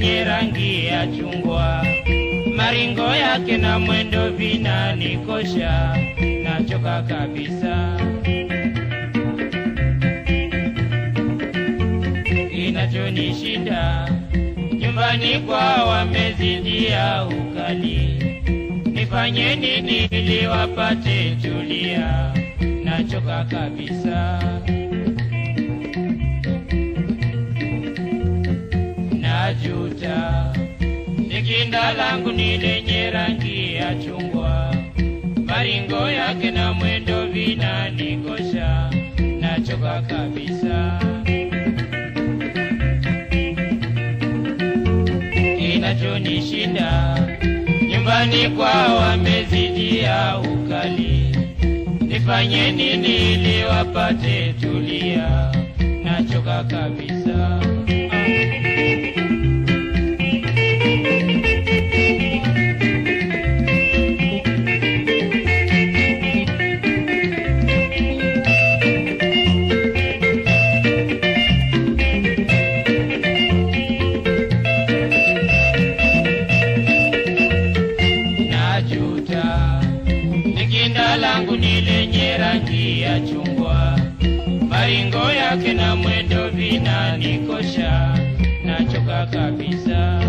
yenye rangi ya chungwa, maringo yake na mwendo vinanikosha, nachoka kabisa. Inachonishinda nyumbani kwa wamezidia ukali, nifanye nini ili wapate tulia? Nachoka kabisa. Najuta Nikinda langu ni lenye rangi ya chungwa, maringo yake na mwendo vinanikosha, nachoka kabisa. Kinachonishinda nyumbani kwa wamezidia ukali, nifanye nini ili wapate tulia? Nachoka kabisa. Nachoka kabisa.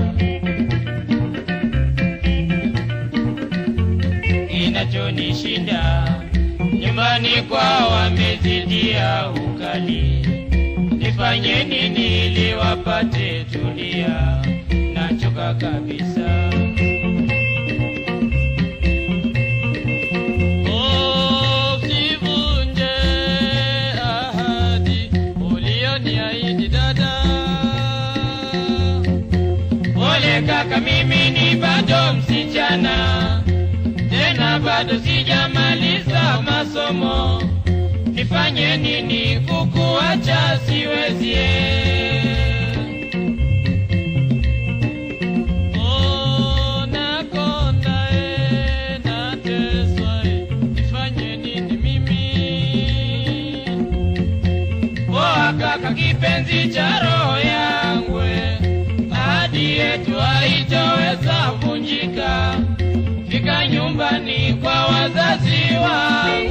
Kinachonishinda nyumbani kwa wamezidia ukali, nifanye nini ili wapate tulia? Nachoka kabisa. Kaka, mimi ni bado msichana, tena bado sijamaliza masomo. Nifanye nini kukuacha siwezi? Nakonda e, kipenzi cha roho yangu, ahadi yetu vunjika. Fika nyumbani kwa wazazi wangu.